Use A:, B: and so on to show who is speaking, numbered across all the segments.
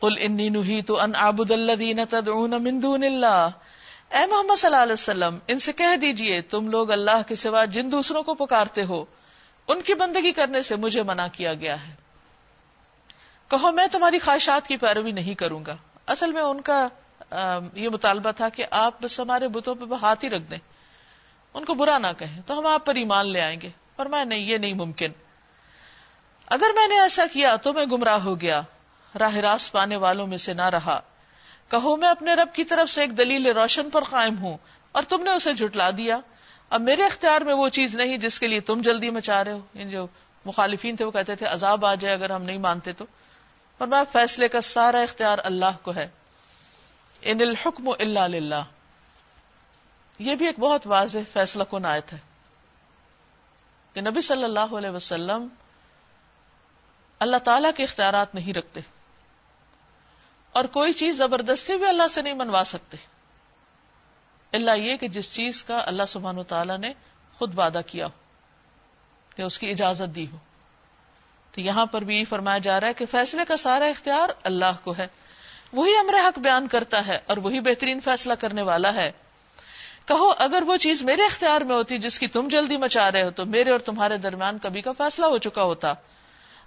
A: قل انی نہی تو ان آبد اللہ تدعون من دون اللہ۔ اے محمد صلی اللہ علیہ وسلم، ان سے کہہ دیجیے، تم لوگ اللہ کے سوا جن دوسروں کو پکارتے ہو، ان کی بندگی کرنے سے مجھے منع کیا گیا ہے۔ کہو، میں تمہاری خواہشات کی پیروی نہیں کروں گا۔ اصل میں ان کا یہ مطالبہ تھا کہ آپ بس ہمارے بتوں پہ ہاتھ ہی رکھ دیں۔ ان کو برا نہ کہیں، تو ہم آپ پر ایمان لے آئیں گے۔ اور میں نہیں، یہ نہیں ممکن۔ اگر میں نے ایسا کیا تو میں گمراہ ہو گیا۔ راہ راست پانے والوں میں سے نہ رہا۔ کہو میں اپنے رب کی طرف سے ایک دلیل روشن پر قائم ہوں اور تم نے اسے جھٹلا دیا۔ اب میرے اختیار میں وہ چیز نہیں جس کے لیے تم جلدی مچا رہے ہو۔ یعنی جو مخالفین تھے وہ کہتے تھے، عذاب آ جائے اگر ہم نہیں مانتے تو۔ اور میں فیصلے کا سارا اختیار اللہ کو ہے۔ ان الحکم اللہ للہ۔ یہ بھی ایک بہت واضح فیصلہ کن آیت ہے کہ نبی صلی اللہ علیہ وسلم اللہ تعالی کے اختیارات نہیں رکھتے۔ اور کوئی چیز زبردستی بھی اللہ سے نہیں منوا سکتے۔ اللہ یہ کہ جس چیز کا اللہ سبحان تعالیٰ نے خود وعدہ کیا ہو یا اس کی اجازت دی ہو۔ تو یہاں پر بھی فرمایا جا رہا ہے کہ فیصلے کا سارا اختیار اللہ کو ہے۔ وہی امر حق بیان کرتا ہے اور وہی بہترین فیصلہ کرنے والا ہے۔ کہو، اگر وہ چیز میرے اختیار میں ہوتی جس کی تم جلدی مچا رہے ہو، تو میرے اور تمہارے درمیان کبھی کا فیصلہ ہو چکا ہوتا۔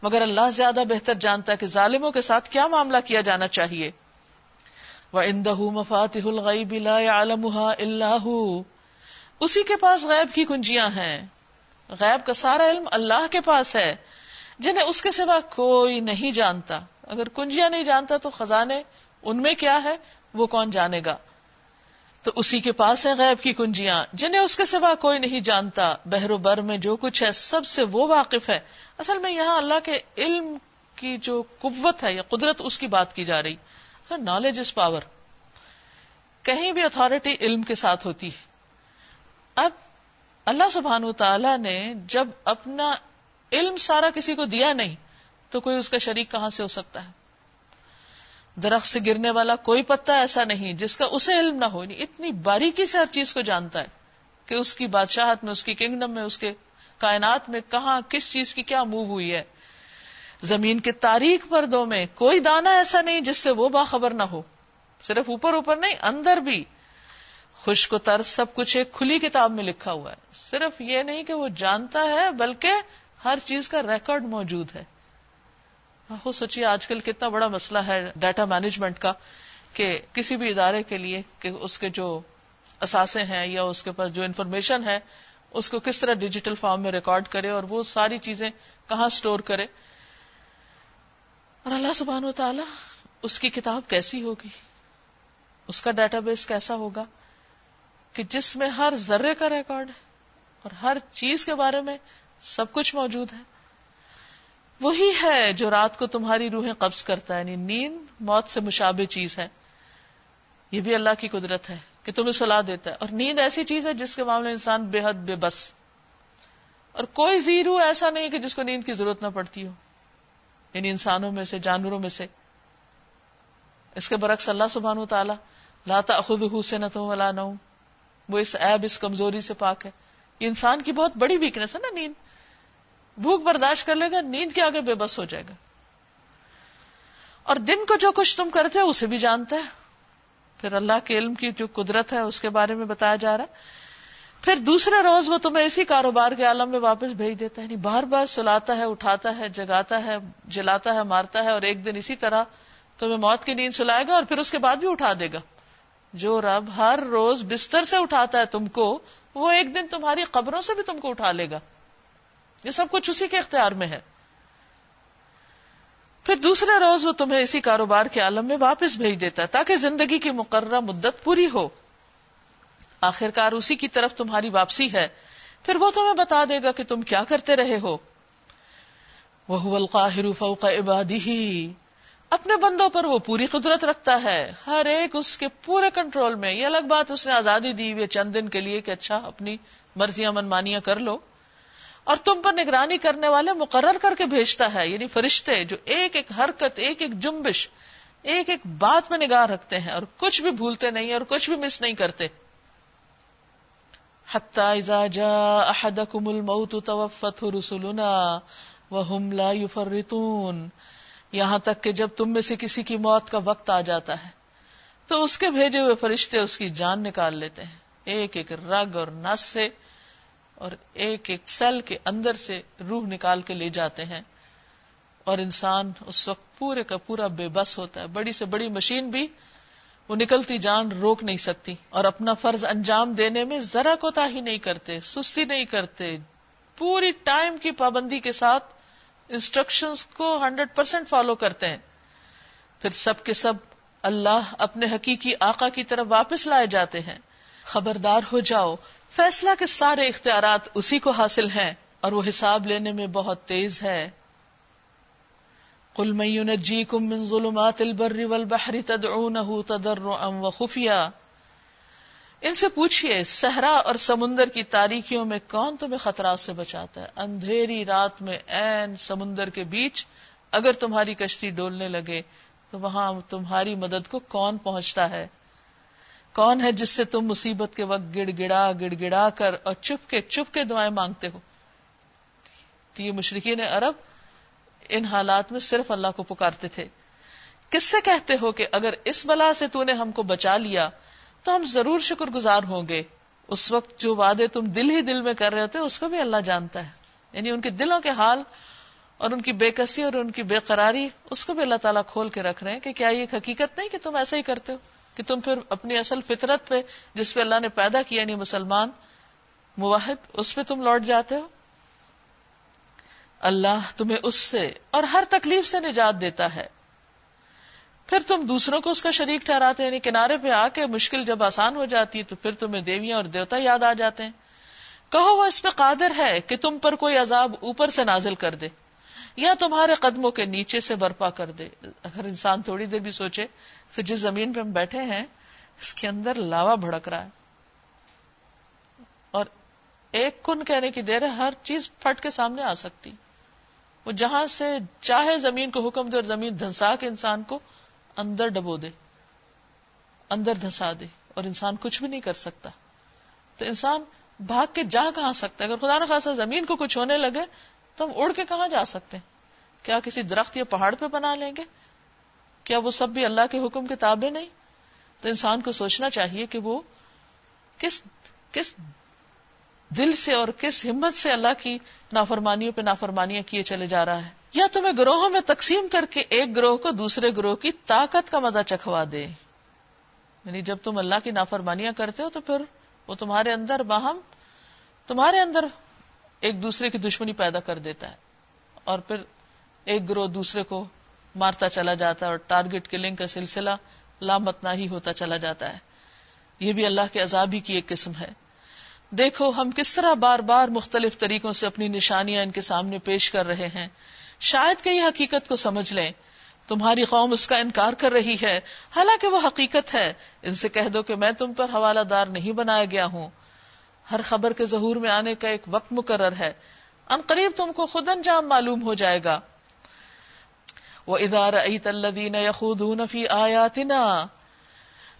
A: مگر اللہ زیادہ بہتر جانتا ہے کہ ظالموں کے ساتھ کیا معاملہ کیا جانا چاہیے۔ وہ اندہ مفات اللہ اسی کے پاس غیب کی کنجیاں ہیں۔ غیب کا سارا علم اللہ کے پاس ہے، جنہیں اس کے سوا کوئی نہیں جانتا۔ اگر کنجیاں نہیں جانتا تو خزانے ان میں کیا ہے؟ وہ کون جانے گا؟ تو اسی کے پاس ہے غیب کی کنجیاں، جنہیں اس کے سوا کوئی نہیں جانتا۔ بحر و بر میں جو کچھ ہے، سب سے وہ واقف ہے۔ اصل میں یہاں اللہ کے علم کی جو قوت ہے یا قدرت، اس کی بات کی جا رہی۔ نالج از پاور کہیں بھی اتارٹی علم کے ساتھ ہوتی۔ ہے اب اللہ سبحان و تعالی نے جب اپنا علم سارا کسی کو دیا نہیں، تو کوئی اس کا شریک کہاں سے ہو سکتا ہے؟ درخت سے گرنے والا کوئی پتا ایسا نہیں جس کا اسے علم نہ ہو یعنی اتنی باریکی سے ہر چیز کو جانتا ہے کہ اس کی بادشاہت میں، اس کی کنگڈم میں، اس کے کائنات میں کہاں، کس چیز کی کیا موو ہوئی ہے۔ زمین کے تاریخ پردوں میں کوئی دانا ایسا نہیں جس سے وہ باخبر نہ ہو۔ صرف اوپر اوپر نہیں، اندر بھی۔ خشک و تر سب کچھ ایک کھلی کتاب میں لکھا ہوا ہے۔ صرف یہ نہیں کہ وہ جانتا ہے، بلکہ ہر چیز کا ریکارڈ موجود ہے۔ ہو سوچیے آج کل کتنا بڑا مسئلہ ہے ڈیٹا مینجمنٹ کا، کہ کسی بھی ادارے کے لیے کہ اس کے جو اثاثے ہیں یا اس کے پاس جو انفارمیشن ہے، اس کو کس طرح ڈیجیٹل فارم میں ریکارڈ کرے اور وہ ساری چیزیں کہاں سٹور کرے۔ اور اللہ سبحان و تعالی اس کی کتاب کیسی ہوگی؟ اس کا ڈیٹا بیس کیسا ہوگا؟ کہ جس میں ہر ذرے کا ریکارڈ ہے اور ہر چیز کے بارے میں سب کچھ موجود ہے۔ وہی ہے جو رات کو تمہاری روحیں قبض کرتا ہے یعنی نیند موت سے مشابہ چیز ہے۔ یہ بھی اللہ کی قدرت ہے کہ تمہیں سلا دیتا ہے۔ اور نیند ایسی چیز ہے جس کے معاملے انسان بے حد بے بس۔ اور کوئی زیرو ایسا نہیں کہ جس کو نیند کی ضرورت نہ پڑتی ہو۔ یعنی انسانوں میں سے، جانوروں میں سے۔ اس کے برعکس اللہ سبحان تعالیٰ لاتا خود سے نہ تو وہ اس ایب اس کمزوری سے پاک ہے۔ یہ انسان کی بہت بڑی ویکنیس ہے نا نیند۔ بھوک برداشت کر لے گا، نیند کے آگے بے بس ہو جائے گا۔ اور دن کو جو کچھ تم کرتے ہو، اسے بھی جانتا ہے۔ پھر اللہ کے علم کی جو قدرت ہے، اس کے بارے میں بتایا جا رہا ہے۔ پھر دوسرے روز وہ تمہیں اسی کاروبار کے عالم میں واپس بھیج دیتا ہے۔ یعنی بار بار سلاتا ہے، اٹھاتا ہے، جگاتا ہے، جلاتا ہے، مارتا ہے اور ایک دن اسی طرح تمہیں موت کی نیند سلائے گا اور پھر اس کے بعد بھی اٹھا دے گا۔ جو رب ہر روز بستر سے اٹھاتا ہے تم کو، وہ ایک دن تمہاری قبروں سے بھی تم کو اٹھا لے گا۔ یہ سب کچھ اسی کے اختیار میں ہے۔ پھر دوسرے روز وہ تمہیں اسی کاروبار کے عالم میں واپس بھیج دیتا ہے تاکہ زندگی کی مقررہ مدت پوری ہو۔ آخر کار اسی کی طرف تمہاری واپسی ہے۔ پھر وہ تمہیں بتا دے گا کہ تم کیا کرتے رہے ہو۔ وہ القاہر فوق عبادی اپنے بندوں پر وہ پوری قدرت رکھتا ہے۔ ہر ایک اس کے پورے کنٹرول میں۔ یہ الگ بات اس نے آزادی دی ہوئی چند دن کے لیے کہ اچھا اپنی مرضیاں، منمانیاں کر لو۔ اور تم پر نگرانی کرنے والے مقرر کر کے بھیجتا ہے یعنی فرشتے جو ایک ایک حرکت، ایک ایک جمبش ایک ایک بات میں نگاہ رکھتے ہیں اور کچھ بھی بھولتے نہیں اور کچھ بھی مس نہیں کرتے۔ الموت توفته رسلنا وهم لا يفرطون یہاں تک کہ جب تم میں سے کسی کی موت کا وقت آ جاتا ہے، تو اس کے بھیجے ہوئے فرشتے اس کی جان نکال لیتے ہیں۔ ایک ایک رگ اور نس سے اور ایک ایک سیل کے اندر سے روح نکال کے لے جاتے ہیں اور انسان اس وقت پورے کا پورا بے بس ہوتا ہے۔ بڑی سے بڑی مشین بھی وہ نکلتی جان روک نہیں سکتی اور اپنا فرض انجام دینے میں ذرا کوتا ہی نہیں کرتے، سستی نہیں کرتے۔ پوری ٹائم کی پابندی کے ساتھ انسٹرکشن کو ہنڈریڈ پرسینٹ فالو کرتے ہیں۔ پھر سب کے سب اللہ اپنے حقیقی آقا کی طرف واپس لائے جاتے ہیں۔ خبردار ہو جاؤ فیصلہ کے سارے اختیارات اسی کو حاصل ہیں اور وہ حساب لینے میں بہت تیز ہے۔ قل من ينجيكم من ظلمات البر والبحر تدعونه تضرعا وخفيا ان سے پوچھئے، صحرا اور سمندر کی تاریکیوں میں کون تمہیں خطرات سے بچاتا ہے؟ اندھیری رات میں این سمندر کے بیچ اگر تمہاری کشتی ڈولنے لگے تو وہاں تمہاری مدد کو کون پہنچتا ہے؟ کون ہے جس سے تم مصیبت کے وقت گڑ گڑا گڑ گڑا کر اور چپ کے چپ کے دعائیں مانگتے ہو؟ تو یہ مشرقین عرب ان حالات میں صرف اللہ کو پکارتے تھے۔ کس سے کہتے ہو کہ اگر اس بلا سے تو نے ہم کو بچا لیا، تو ہم ضرور شکر گزار ہوں گے۔ اس وقت جو وعدے تم دل ہی دل میں کر رہے تھے اس کو بھی اللہ جانتا ہے۔ یعنی ان کے دلوں کے حال اور ان کی بے کسی اور ان کی بے قراری، اس کو بھی اللہ تعالیٰ کھول کے رکھ رہے ہیں کہ کیا یہ حقیقت نہیں کہ تم ایسا ہی کرتے ہو؟ کہ تم پھر اپنی اصل فطرت پہ جس پہ اللہ نے پیدا کیا یعنی مسلمان مواحد، اس پہ تم لوٹ جاتے ہو؟ اللہ تمہیں اس سے اور ہر تکلیف سے نجات دیتا ہے۔ پھر تم دوسروں کو اس کا شریک ٹھہراتے یعنی کنارے پہ آ کے مشکل جب آسان ہو جاتی ہے تو پھر تمہیں دیویاں اور دیوتا یاد آ جاتے ہیں۔ کہو وہ اس پہ قادر ہے کہ تم پر کوئی عذاب اوپر سے نازل کر دے۔ یا تمہارے قدموں کے نیچے سے برپا کر دے۔ اگر انسان تھوڑی دیر بھی سوچے تو جس زمین پہ ہم بیٹھے ہیں، اس کے اندر لاوا بھڑک رہا ہے۔ اور ایک کن کہنے کی دیر ہے، ہر چیز پھٹ کے سامنے آ سکتی۔ وہ جہاں سے چاہے زمین کو حکم دے اور زمین دھنسا کے انسان کو اندر ڈبو دے، اندر دھنسا دے، اور انسان کچھ بھی نہیں کر سکتا۔ تو انسان بھاگ کے جا کہاں سکتا ہے؟ اگر خدا نخواستہ زمین کو کچھ ہونے لگے تو ہم اڑ کے کہاں جا سکتے ہیں؟ کیا کسی درخت یا پہاڑ پہ بنا لیں گے؟ کیا وہ سب بھی اللہ کے حکم کے تابع نہیں؟ تو انسان کو سوچنا چاہیے کہ وہ کس کس دل سے اور کس ہمت سے اللہ کی نافرمانیوں پہ نافرمانیاں کیے چلے جا رہا ہے۔ یا تمہیں گروہوں میں تقسیم کر کے ایک گروہ کو دوسرے گروہ کی طاقت کا مزہ چکھوا دے۔ یعنی جب تم اللہ کی نافرمانیاں کرتے ہو تو پھر وہ تمہارے اندر باہم، تمہارے اندر ایک دوسرے کی دشمنی پیدا کر دیتا ہے اور پھر ایک گروہ دوسرے کو مارتا چلا جاتا ہے اور ٹارگٹ کلنگ کا سلسلہ لامتنا ہی ہوتا چلا جاتا ہے۔ یہ بھی اللہ کے عذاب ہی کی ایک قسم ہے۔ دیکھو، ہم کس طرح بار بار مختلف طریقوں سے اپنی نشانیاں ان کے سامنے پیش کر رہے ہیں۔ شاید کہ یہ حقیقت کو سمجھ لیں۔ تمہاری قوم اس کا انکار کر رہی ہے۔ حالانکہ وہ حقیقت ہے۔ ان سے کہہ دو کہ میں تم پر حوالہ دار نہیں بنایا گیا ہوں۔ ہر خبر کے ظہور میں آنے کا ایک وقت مقرر ہے۔ ان قریب تم کو خود انجام معلوم ہو جائے گا۔ وہ ادار فی آیاتنا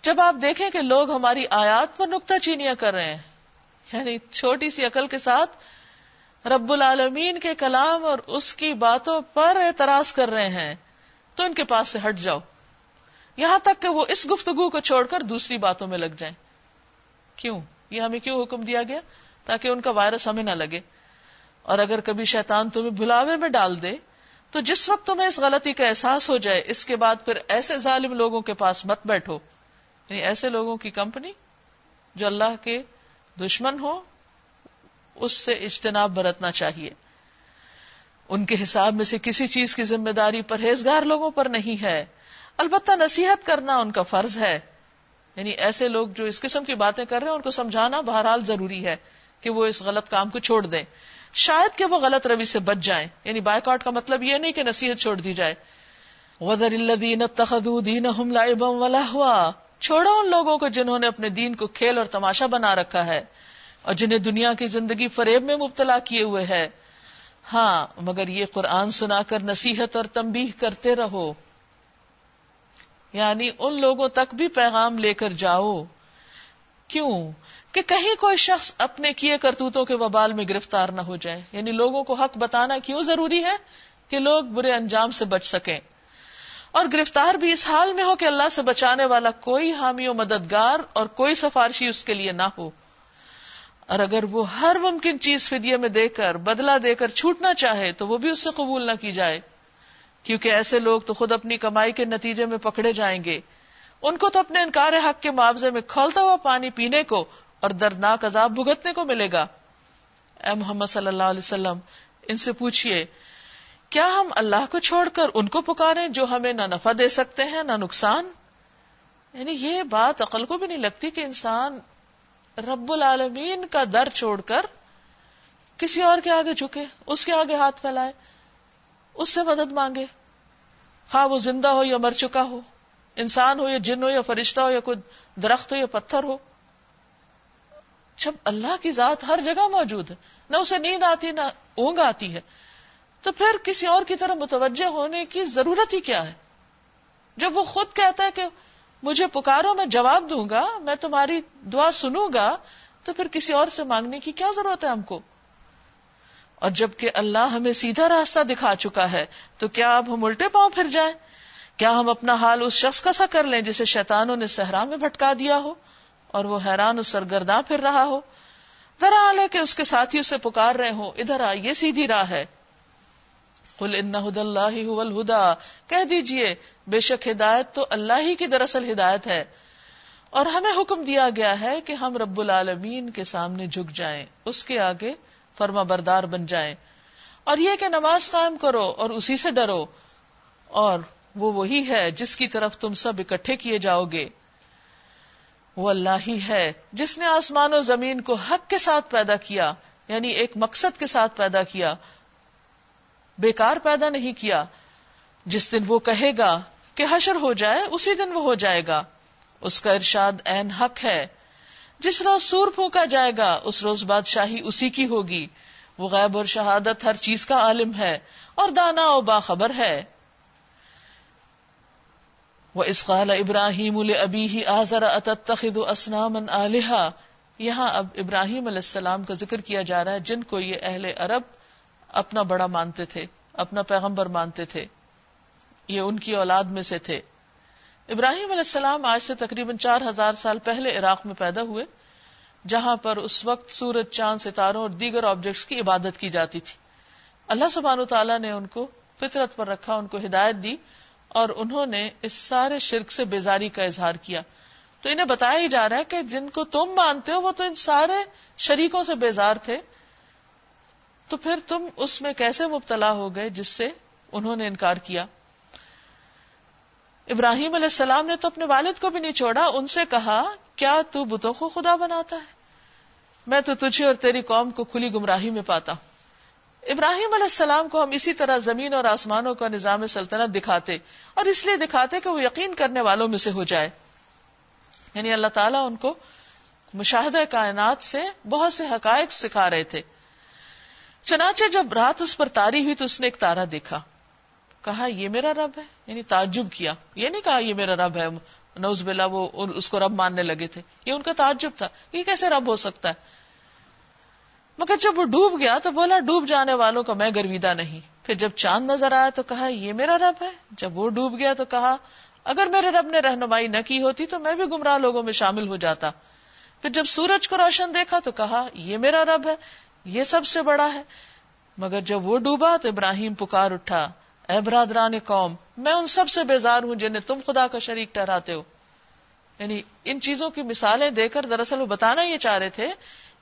A: جب آپ دیکھیں کہ لوگ ہماری آیات پر نکتہ چینیاں کر رہے ہیں یعنی چھوٹی سی عقل کے ساتھ رب العالمین کے کلام اور اس کی باتوں پر اعتراض کر رہے ہیں، تو ان کے پاس سے ہٹ جاؤ۔ یہاں تک کہ وہ اس گفتگو کو چھوڑ کر دوسری باتوں میں لگ جائیں۔ کیوں؟ یہ ہمیں کیوں حکم دیا گیا تاکہ ان کا وائرس ہمیں نہ لگے اور اگر کبھی شیطان تمہیں بلاوے میں ڈال دے تو جس وقت تمہیں اس غلطی کا احساس ہو جائے، اس کے بعد پھر ایسے ظالم لوگوں کے پاس مت بیٹھو۔ یعنی ایسے لوگوں کی کمپنی جو اللہ کے دشمن ہو اس سے اجتناب برتنا چاہیے۔ ان کے حساب میں سے کسی چیز کی ذمہ داری پرہیزگار لوگوں پر نہیں ہے۔ البتہ نصیحت کرنا ان کا فرض ہے۔ یعنی ایسے لوگ جو اس قسم کی باتیں کر رہے ہیں، ان کو سمجھانا بہرحال ضروری ہے کہ وہ اس غلط کام کو چھوڑ دیں۔ شاید کہ وہ غلط روی سے بچ جائیں۔ یعنی بائک آؤٹ کا مطلب یہ نہیں کہ نصیحت چھوڑ دی جائے۔ ودر الدین دین ان لوگوں کو جنہوں نے اپنے دین کو کھیل اور تماشا بنا رکھا ہے اور جنہیں دنیا کی زندگی فریب میں مبتلا کیے ہوئے ہے۔ ہاں مگر یہ قرآن سنا کر نصیحت اور تمبیح کرتے رہو۔ یعنی ان لوگوں تک بھی پیغام لے کر جاؤ۔ کیوں؟ کہ کہیں کوئی شخص اپنے کیے کرتوتوں کے وبال میں گرفتار نہ ہو جائے۔ یعنی لوگوں کو حق بتانا کیوں ضروری ہے کہ لوگ برے انجام سے بچ سکیں؟ اور گرفتار بھی اس حال میں ہو کہ اللہ سے بچانے والا کوئی حامی و مددگار اور کوئی سفارشی اس کے لیے نہ ہو۔ اور اگر وہ ہر ممکن چیز فدیے میں دے کر، بدلہ دے کر چھوٹنا چاہے تو وہ بھی اس سے قبول نہ کی جائے۔ کیونکہ ایسے لوگ تو خود اپنی کمائی کے نتیجے میں پکڑے جائیں گے۔ ان کو تو اپنے انکار حق کے معاوضے میں کھولتا ہوا پانی پینے کو اور دردناک عذاب بھگتنے کو ملے گا۔ اے محمد صلی اللہ علیہ وسلم، ان سے پوچھئے، کیا ہم اللہ کو چھوڑ کر ان کو پکارے جو ہمیں نہ نفع دے سکتے ہیں، نہ نقصان؟ یعنی یہ بات عقل کو بھی نہیں لگتی کہ انسان رب العالمین کا در چھوڑ کر کسی اور کے آگے جھکے، اس کے آگے ہاتھ پھیلائے۔ اس سے مدد مانگے۔ خواہ وہ زندہ ہو یا مر چکا ہو، انسان ہو یا جن ہو یا فرشتہ ہو یا کوئی درخت ہو یا پتھر ہو۔ جب اللہ کی ذات ہر جگہ موجود ہے، نہ اسے نیند آتی، نہ اونگ آتی ہے، تو پھر کسی اور کی طرح متوجہ ہونے کی ضرورت ہی کیا ہے؟ جب وہ خود کہتا ہے کہ مجھے پکارو، میں جواب دوں گا، میں تمہاری دعا سنوں گا، تو پھر کسی اور سے مانگنے کی کیا ضرورت ہے ہم کو؟ اور جبکہ اللہ ہمیں سیدھا راستہ دکھا چکا ہے، تو کیا اب ہم الٹے پاؤں پھر جائیں؟ کیا ہم اپنا حال اس شخص کا سا کر لیں جسے شیطانوں نے صحرا میں بھٹکا دیا ہو اور وہ حیران سرگرداں پھر رہا ہو؟ ذرا ہے کہ اس کے ساتھی اسے پکار رہے ہو ادھر آ یہ سیدھی راہ ہے۔ کل ان اللہ الہدا کہہ دیجیے، بے شک ہدایت تو اللہ ہی کی دراصل ہدایت ہے۔ اور ہمیں حکم دیا گیا ہے کہ ہم رب العالمین کے سامنے جھک جائیں، اس کے آگے فرما بردار بن جائیں۔ اور یہ کہ نماز قائم کرو اور اسی سے ڈرو۔ اور وہ وہی ہے جس کی طرف تم سب اکٹھے کیے جاؤ گے۔ وہ اللہ ہی ہے جس نے آسمان و زمین کو حق کے ساتھ پیدا کیا یعنی ایک مقصد کے ساتھ پیدا کیا۔ بیکار پیدا نہیں کیا۔ جس دن وہ کہے گا کہ حشر ہو جائے، اسی دن وہ ہو جائے گا۔ اس کا ارشاد این حق ہے۔ جس روز سور پھونکا جائے گا، اس روز بادشاہی اسی کی ہوگی۔ وہ غیب اور شہادت ہر چیز کا عالم ہے اور دانا و باخبر ہے۔ وہ اسقال ابراہیم ابی ہی آزر اتخد اسنام علیہ یہاں اب ابراہیم علیہ السلام کا ذکر کیا جا رہا ہے، جن کو یہ اہل عرب اپنا بڑا مانتے تھے، اپنا پیغمبر مانتے تھے۔ یہ ان کی اولاد میں سے تھے۔ ابراہیم علیہ السلام آج سے تقریباً چار ہزار سال پہلے عراق میں پیدا ہوئے، جہاں پر اس وقت سورج، چاند، ستاروں اور دیگر آبجیکٹس کی عبادت کی جاتی تھی۔ اللہ سبحانہ تعالیٰ نے ان کو فطرت پر رکھا، ان کو ہدایت دی اور انہوں نے اس سارے شرک سے بیزاری کا اظہار کیا۔ تو انہیں بتایا ہی جا رہا ہے کہ جن کو تم مانتے ہو، وہ تو ان سارے شریکوں سے بیزار تھے۔ تو پھر تم اس میں کیسے مبتلا ہو گئے جس سے انہوں نے انکار کیا؟ ابراہیم علیہ السلام نے تو اپنے والد کو بھی نہیں چھوڑا، ان سے کہا، کیا تو بتوں کو خدا بناتا ہے؟ میں تو تجھے اور تیری قوم کو کھلی گمراہی میں پاتا ہوں۔ ابراہیم علیہ السلام کو ہم اسی طرح زمین اور آسمانوں کا نظام سلطنت دکھاتے اور اس لیے دکھاتے کہ وہ یقین کرنے والوں میں سے ہو جائے۔ یعنی اللہ تعالیٰ ان کو مشاہدہ کائنات سے بہت سے حقائق سکھا رہے تھے۔ چنانچہ جب رات اس پر تاری ہوئی تو اس نے ایک تارا دیکھا۔ کہا یہ میرا رب ہے یعنی تعجب کیا۔ یہ نہیں کہا یہ میرا رب ہے نوز بلا وہ اس کو رب ماننے لگے تھے۔ یہ ان کا تعجب تھا۔ یہ کیسے رب ہو سکتا ہے؟ مگر جب وہ ڈوب گیا تو بولا ڈوب جانے والوں کا میں گرویدہ نہیں۔ پھر جب چاند نظر آیا تو کہا یہ میرا رب ہے۔ جب وہ ڈوب گیا تو کہا اگر میرے رب نے رہنمائی نہ کی ہوتی تو میں بھی گمراہ لوگوں میں شامل ہو جاتا۔ پھر جب سورج کو روشن دیکھا تو کہا یہ میرا رب ہے، یہ سب سے بڑا ہے۔ مگر جب وہ ڈوبا تو ابراہیم پکار اٹھا۔ اے برادران قوم، میں ان سب سے بیزار ہوں جنہیں تم خدا کا شریک ٹہراتے ہو۔ یعنی ان چیزوں کی مثالیں دے کر دراصل وہ بتانا یہ چاہ رہے تھے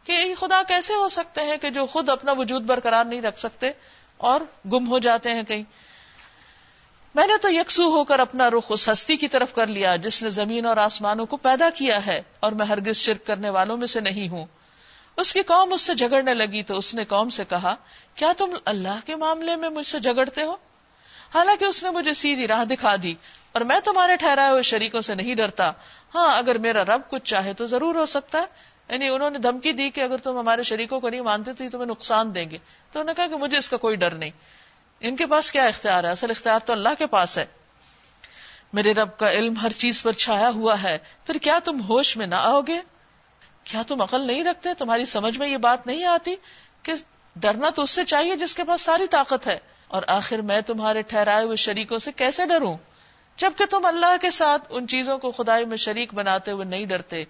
A: کہ خدا کیسے ہو سکتے ہیں کہ جو خود اپنا وجود برقرار نہیں رکھ سکتے اور گم ہو جاتے ہیں کہیں۔ میں نے تو یکسو ہو کر اپنا رخ اس ہستی کی طرف کر لیا جس نے زمین اور آسمانوں کو پیدا کیا ہے اور میں ہرگز شرک کرنے والوں میں سے نہیں ہوں۔ اس کی قوم اس سے جھگڑنے لگی تو اس نے قوم سے کہا، کیا تم اللہ کے معاملے میں مجھ سے جھگڑتے ہو؟ حالانکہ اس نے مجھے سیدھی راہ دکھا دی اور میں تمہارے ٹھہرائے ہوئے شریکوں سے نہیں ڈرتا۔ ہاں اگر میرا رب کچھ چاہے تو ضرور ہو سکتا ہے۔ یعنی انہوں نے دھمکی دی کہ اگر تم ہمارے شریکوں کو نہیں مانتے تو تمہیں نقصان دیں گے۔ تو انہوں نے کہا کہ مجھے اس کا کوئی ڈر نہیں۔ ان کے پاس کیا اختیار ہے؟ اصل اختیار تو اللہ کے پاس ہے۔ میرے رب کا علم ہر چیز پر چھایا ہوا ہے۔ پھر کیا تم ہوش میں نہ آؤ گے؟ کیا تم عقل نہیں رکھتے؟ تمہاری سمجھ میں یہ بات نہیں آتی کہ ڈرنا تو اس سے چاہیے جس کے پاس ساری طاقت ہے۔ اور آخر میں تمہارے ٹھہرائے ہوئے شریکوں سے کیسے ڈروں؟ جبکہ تم اللہ کے ساتھ ان چیزوں کو خدائی میں شریک بناتے ہوئے نہیں ڈرتے،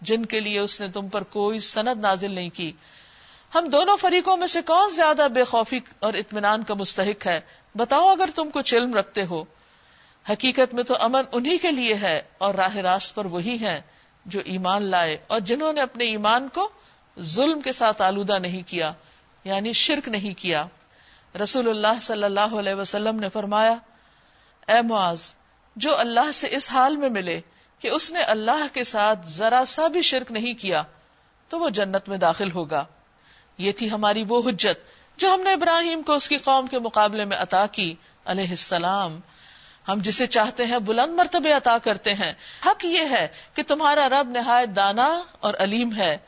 A: جن کے لیے اس نے تم پر کوئی سند نازل نہیں کی۔ ہم دونوں فریقوں میں سے کون زیادہ بے خوفی اور اطمینان کا مستحق ہے؟ بتاؤ اگر تم کچھ علم رکھتے ہو۔ حقیقت میں تو امن انہی کے لیے ہے اور راہ راست پر وہی ہے جو ایمان لائے اور جنہوں نے اپنے ایمان کو ظلم کے ساتھ آلودہ نہیں کیا یعنی شرک نہیں کیا۔ رسول اللہ صلی اللہ علیہ وسلم نے فرمایا، اے معاذ، جو اللہ سے اس حال میں ملے کہ اس نے اللہ کے ساتھ ذرا سا بھی شرک نہیں کیا، تو وہ جنت میں داخل ہوگا۔ یہ تھی ہماری وہ حجت جو ہم نے ابراہیم کو اس کی قوم کے مقابلے میں عطا کی، علیہ السلام۔ ہم جسے چاہتے ہیں بلند مرتبے عطا کرتے ہیں۔ حق یہ ہے کہ تمہارا رب نہایت دانا اور علیم ہے۔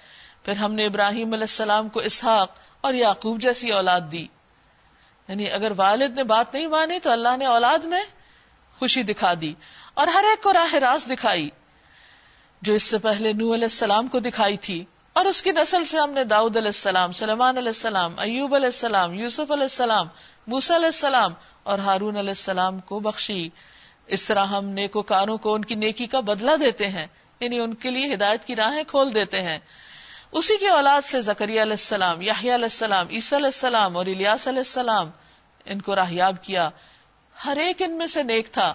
A: پھر ہم نے ابراہیم علیہ السلام کو اسحاق اور یعقوب جیسی اولاد دی۔ یعنی اگر والد نے بات نہیں مانی تو اللہ نے اولاد میں خوشی دکھا دی اور ہر ایک کو راہ راست دکھائی جو اس سے پہلے نو علیہ السلام کو دکھائی تھی اور اس کی نسل سے ہم نے داؤد علیہ السلام سلمان علیہ السلام، ایوب علیہ السلام، یوسف علیہ السلام موسا علیہ السلام اور ہارون علیہ السلام کو بخشی۔ اس طرح ہم نیکو کاروں کو ان کی نیکی کا بدلہ دیتے ہیں یعنی ان کے لیے ہدایت کی راہیں کھول دیتے ہیں۔ اسی کی اولاد سے زکری علیہ السلام یاہی علیہ السلام، عیسی علیہ السلام اور الیاس علیہ السلام، ان کو راہیاب کیا۔ ہر ایک ان میں سے نیک تھا۔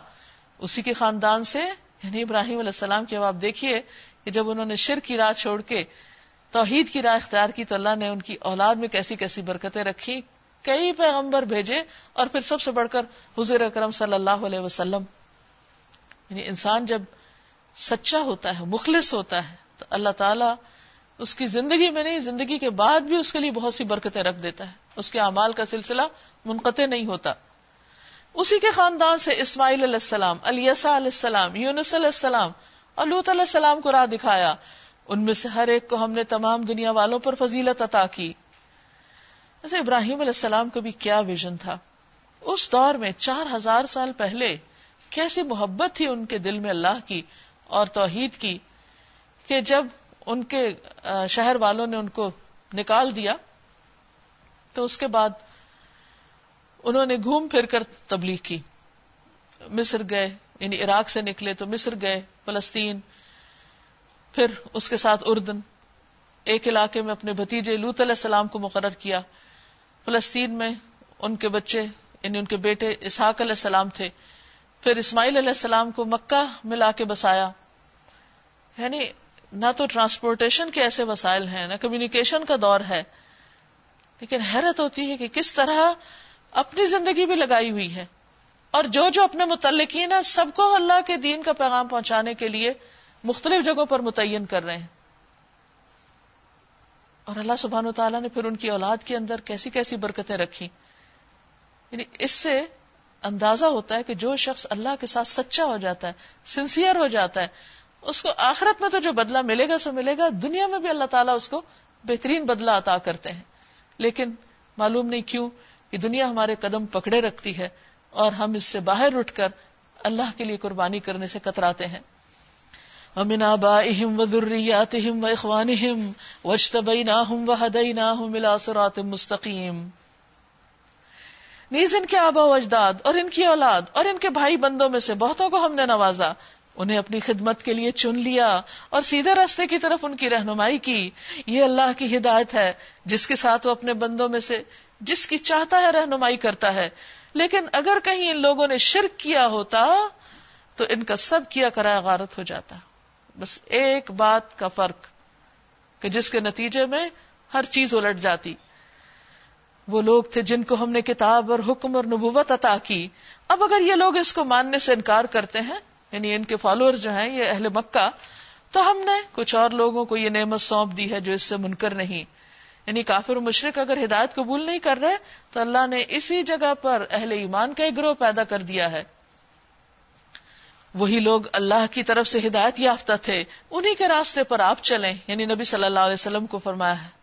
A: اسی کے خاندان سے یعنی ابراہیم علیہ السلام کی۔ اب آپ دیکھیے کہ جب انہوں نے شر کی راہ چھوڑ کے، توحید کی راہ اختیار کی، تو اللہ نے ان کی اولاد میں کیسی کیسی برکتیں رکھی کئی پیغمبر بھیجے اور پھر سب سے بڑھ کر حضور اکرم صلی اللہ علیہ وسلم۔ یعنی انسان جب سچا ہوتا ہے، مخلص ہوتا ہے، تو اللہ تعالیٰ اس کی زندگی میں نہیں، زندگی کے بعد بھی اس کے لیے بہت سی برکتیں رکھ دیتا ہے۔ اس کے اعمال کا سلسلہ منقطع نہیں ہوتا۔ اسی کے خاندان سے اسماعیل علیہ السلام علیسا علیہ السلام، یونس علیہ السلام اور لوت علیہ السلام کو راہ دکھایا۔ ان میں سے ہر ایک کو ہم نے تمام دنیا والوں پر فضیلت عطا کی۔ ایسے ابراہیم علیہ السلام کو بھی کیا ویژن تھا۔ اس دور میں چار ہزار سال پہلے کیسی محبت تھی ان کے دل میں اللہ کی اور توحید کی کہ جب ان کے شہر والوں نے ان کو نکال دیا تو اس کے بعد انہوں نے گھوم پھر کر تبلیغ کی۔ مصر گئے یعنی عراق سے نکلے تو مصر گئے، فلسطین، پھر اس کے ساتھ اردن۔ ایک علاقے میں اپنے بھتیجے لوت علیہ السلام کو مقرر کیا۔ فلسطین میں ان کے بچے یعنی ان کے بیٹے اسحاق علیہ السلام تھے۔ پھر اسماعیل علیہ السلام کو مکہ میں لا کے بسایا۔ یعنی نہ تو ٹرانسپورٹیشن کے ایسے وسائل ہیں، نہ کمیونیکیشن کا دور ہے۔ لیکن حیرت ہوتی ہے کہ کس طرح اپنی زندگی بھی لگائی ہوئی ہے۔ اور جو جو اپنے متعلقین ہیں، سب کو اللہ کے دین کا پیغام پہنچانے کے لیے مختلف جگہوں پر متعین کر رہے ہیں۔ اور اللہ سبحان و تعالیٰ نے پھر ان کی اولاد کے اندر کیسی کیسی برکتیں رکھی یعنی اس سے اندازہ ہوتا ہے کہ جو شخص اللہ کے ساتھ سچا ہو جاتا ہے، سنسیئر ہو جاتا ہے اس کو آخرت میں تو جو بدلہ ملے گا سو ملے گا۔ دنیا میں بھی اللہ تعالیٰ اس کو بہترین بدلہ عطا کرتے ہیں۔ لیکن معلوم نہیں کیوں کہ دنیا ہمارے قدم پکڑے رکھتی ہے اور ہم اس سے باہر اٹھ کر اللہ کے لیے قربانی کرنے سے کتراتے ہیں۔ امن آبا اہم و ذریات و اخوان الى صراط مستقیم۔ نیز ان کے آبا و اجداد اور ان کی اولاد اور ان کے بھائی بندوں میں سے بہتوں کو ہم نے نوازا۔ انہیں اپنی خدمت کے لیے چن لیا اور سیدھے راستے کی طرف ان کی رہنمائی کی۔ یہ اللہ کی ہدایت ہے، جس کے ساتھ وہ اپنے بندوں میں سے جس کی چاہتا ہے رہنمائی کرتا ہے۔ لیکن اگر کہیں ان لوگوں نے شرک کیا ہوتا، تو ان کا سب کیا کرا غارت ہو جاتا۔ بس ایک بات کا فرق کہ جس کے نتیجے میں ہر چیز الٹ جاتی۔ وہ لوگ تھے جن کو ہم نے کتاب اور حکم اور نبوت عطا کی۔ اب اگر یہ لوگ اس کو ماننے سے انکار کرتے ہیں یعنی ان کے فالوور جو ہیں یہ اہل مکہ، تو ہم نے کچھ اور لوگوں کو یہ نعمت سونپ دی ہے جو اس سے منکر نہیں۔ یعنی کافر و مشرق اگر ہدایت قبول نہیں کر رہے، تو اللہ نے اسی جگہ پر اہل ایمان کا ایک گروہ پیدا کر دیا ہے۔ وہی لوگ اللہ کی طرف سے ہدایت یافتہ تھے، انہی کے راستے پر آپ چلیں۔ یعنی نبی صلی اللہ علیہ وسلم کو فرمایا ہے۔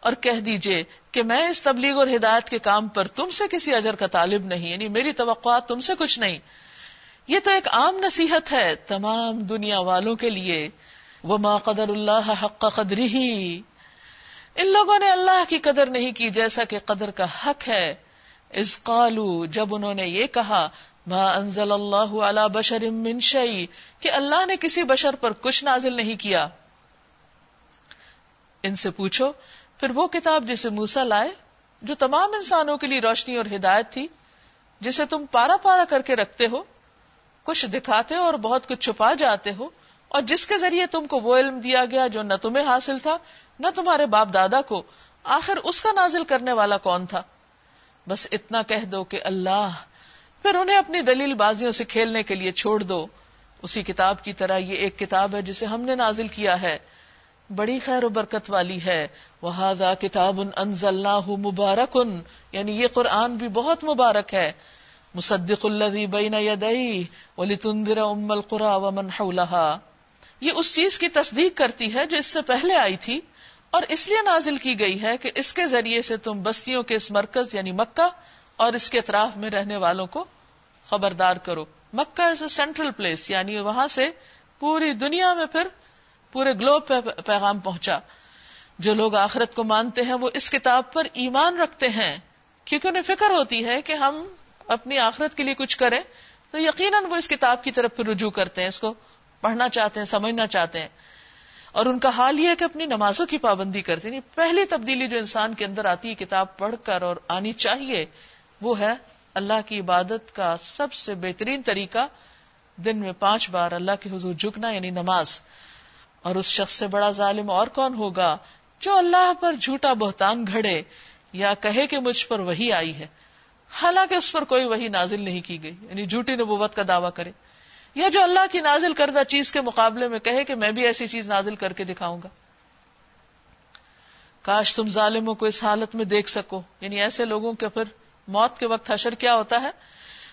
A: اور کہہ دیجیے کہ میں اس تبلیغ اور ہدایت کے کام پر تم سے کسی اجر کا طالب نہیں یعنی میری توقعات تم سے کچھ نہیں۔ یہ تو ایک عام نصیحت ہے تمام دنیا والوں کے لیے۔ وہ ما قدر اللہ حق قدر ہی ان لوگوں نے اللہ کی قدر نہیں کی جیسا کہ قدر کا حق ہے۔ اس قالو جب انہوں نے یہ کہا، ما انزل اللہ علی بشر من شیء کہ اللہ نے کسی بشر پر کچھ نازل نہیں کیا۔ ان سے پوچھو، پھر وہ کتاب جسے موسا لائے، جو تمام انسانوں کے لیے روشنی اور ہدایت تھی، جسے تم پارا پارا کر کے رکھتے ہو کچھ دکھاتے ہو اور بہت کچھ چھپا جاتے ہو اور جس کے ذریعے تم کو وہ علم دیا گیا جو نہ تمہیں حاصل تھا، نہ تمہارے باپ دادا کو، آخر اس کا نازل کرنے والا کون تھا؟ بس اتنا کہہ دو کہ اللہ، پھر انہیں اپنی دلیل بازیوں سے کھیلنے کے لیے چھوڑ دو۔ اسی کتاب کی طرح یہ ایک کتاب ہے جسے ہم نے نازل کیا ہے۔ بڑی خیر و برکت والی ہے۔ وہ کتاب مبارکن یعنی یہ قرآن بھی بہت مبارک ہے۔ مصدق الذي بین یدئی ولتنذر ام القرى ومن حولها یہ اس چیز کی تصدیق کرتی ہے جو اس سے پہلے آئی تھی اور اس لیے نازل کی گئی ہے کہ اس کے ذریعے سے تم بستیوں کے اس مرکز یعنی مکہ اور اس کے اطراف میں رہنے والوں کو خبردار کرو۔ مکہ از اے سینٹرل پلیس یعنی وہاں سے پوری دنیا میں پھر پورے گلوب پہ پیغام پہنچا۔ جو لوگ آخرت کو مانتے ہیں وہ اس کتاب پر ایمان رکھتے ہیں، کیونکہ انہیں فکر ہوتی ہے کہ ہم اپنی آخرت کے لیے کچھ کریں، تو یقیناً وہ اس کتاب کی طرف رجوع کرتے ہیں، اس کو پڑھنا چاہتے ہیں، سمجھنا چاہتے ہیں۔ اور ان کا حال یہ ہے کہ اپنی نمازوں کی پابندی کرتے ہیں۔ یعنی پہلی تبدیلی جو انسان کے اندر آتی ہے، کتاب پڑھ کر اور آنی چاہیے، وہ ہے اللہ کی عبادت کا سب سے بہترین طریقہ، دن میں پانچ بار اللہ کے حضور جھکنا یعنی نماز۔ اور اس شخص سے بڑا ظالم اور کون ہوگا جو اللہ پر جھوٹا بہتان گھڑے یا کہے کہ مجھ پر وہی آئی ہے؟ حالانکہ اس پر کوئی وہی نازل نہیں کی گئی یعنی جھوٹی نبوت کا دعویٰ کرے۔ یا جو اللہ کی نازل کردہ چیز کے مقابلے میں کہے کہ میں بھی ایسی چیز نازل کر کے دکھاؤں گا۔ کاش تم ظالموں کو اس حالت میں دیکھ سکو۔ یعنی ایسے لوگوں کے پھر موت کے وقت حشر کیا ہوتا ہے؟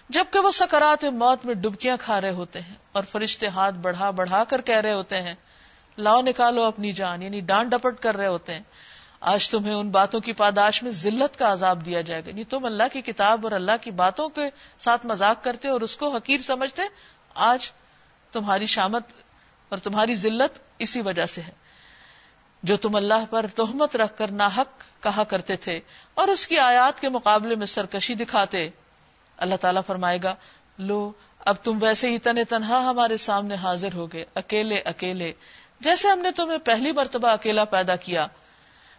A: جبکہ وہ سکرات موت میں ڈبکیاں کھا رہے ہوتے ہیں اور فرشتے ہاتھ بڑھا بڑھا کر کہہ رہے ہوتے ہیں، لاؤ نکالو اپنی جان یعنی ڈانٹ ڈپٹ کر رہے ہوتے ہیں۔ آج تمہیں ان باتوں کی پاداش میں ذلت کا عذاب دیا جائے گا۔ یعنی تم اللہ کی کتاب اور اللہ کی باتوں کے ساتھ مذاق کرتے اور اس کو حقیر سمجھتے، آج تمہاری شامت اور تمہاری ذلت اسی وجہ سے ہے۔ جو تم اللہ پر تہمت رکھ کر ناحق کہا کرتے تھے اور اس کی آیات کے مقابلے میں سرکشی دکھاتے، اللہ تعالیٰ فرمائے گا، لو، اب تم ویسے ہی تن تنہا ہمارے سامنے حاضر ہو گئے اکیلے اکیلے۔ جیسے ہم نے تمہیں پہلی مرتبہ اکیلا پیدا کیا